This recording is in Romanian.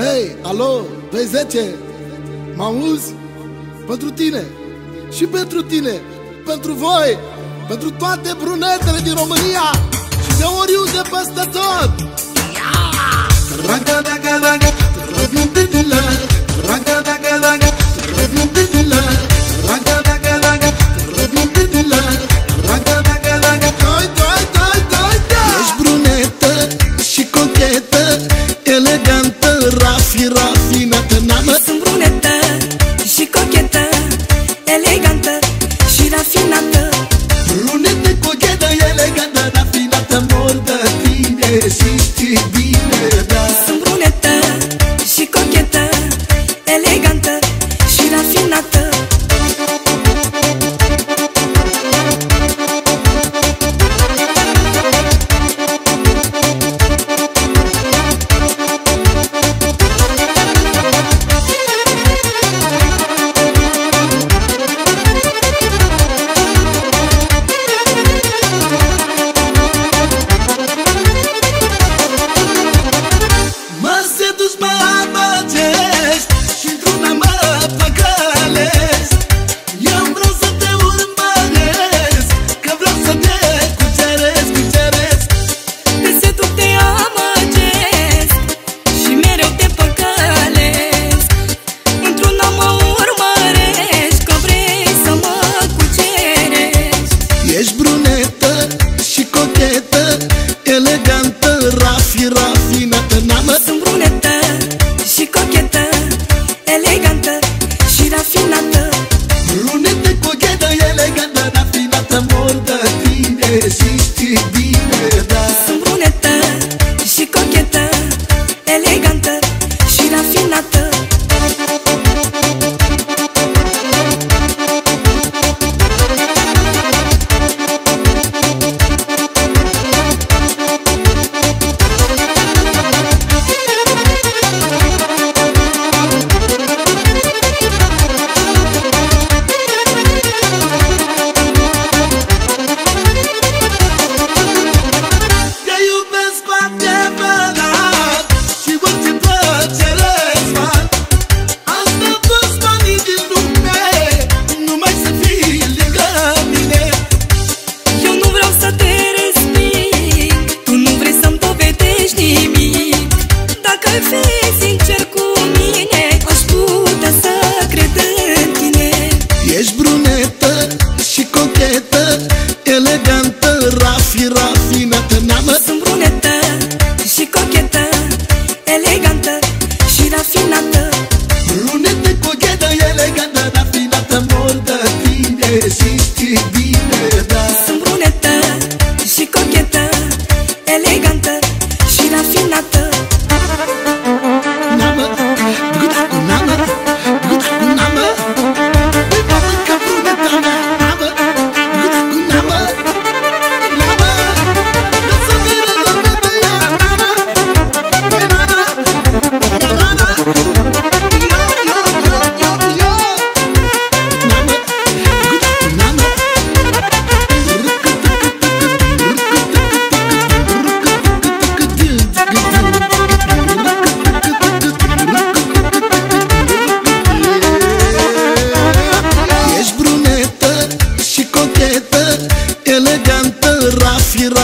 Hei, alo, 210, mă auzi? Pentru tine și pentru tine, pentru voi, pentru toate brunetele din România și de oriunde peste tot! Yeah! rafinată n-am Sunt brunetă și cochetă Elegantă și rafinată. Brunetă, cochetă, elegantă Rafinată, mor de tine Și știi bine, da. Sunt brunetă și cochetă Elegantă. Ternama tu nació una elegantă, rafinată